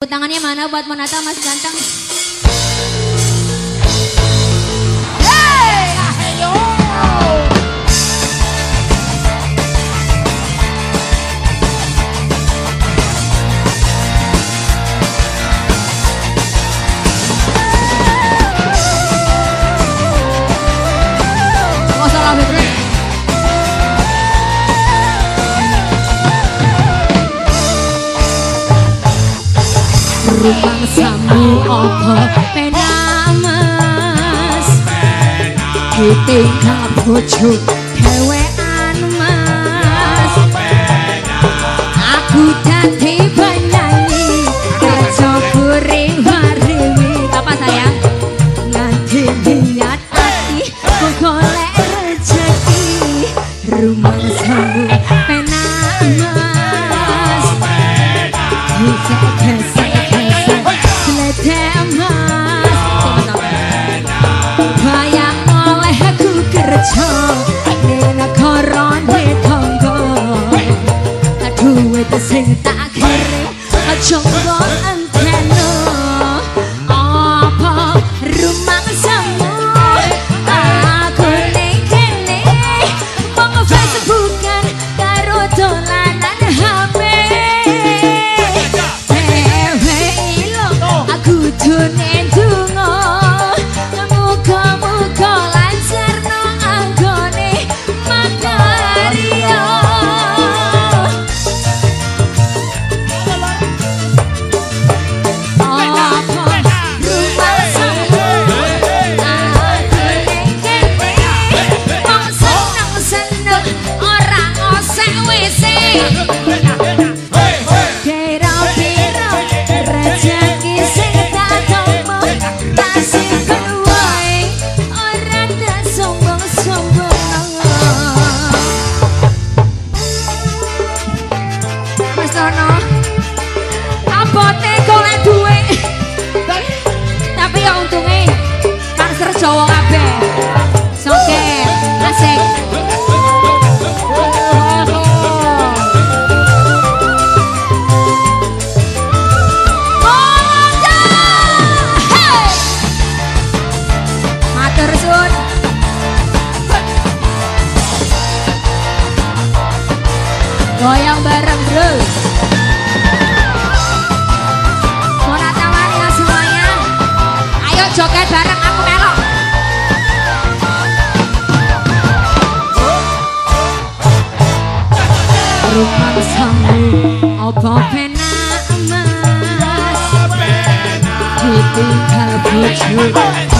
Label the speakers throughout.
Speaker 1: Tangannya mana buat menata Mas Ganteng? rumang samu apa? Penamas. Penamas kita bojo dewean mas. Aku dadi muito sentar. Goyang bareng, Bro. Monata Maria semuanya. Ayo joget bareng aku melok. Rumah samu Apa pena emas? Ditinggal bojo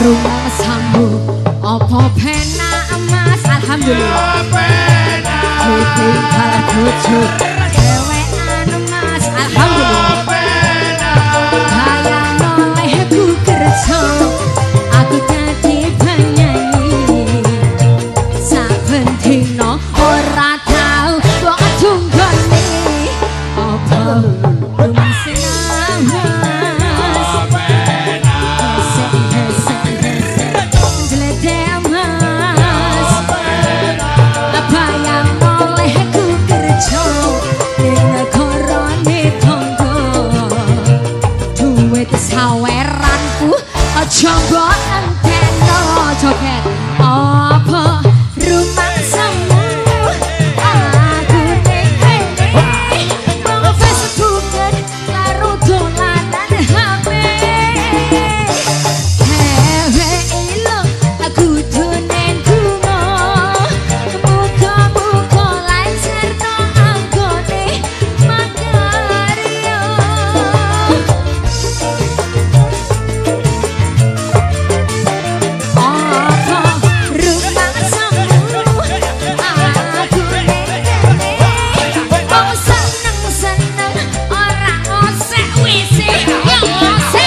Speaker 1: rumahmu apa penak mas alhamdulillah. Penak kuwi karo Jambon enteno joget Yeah,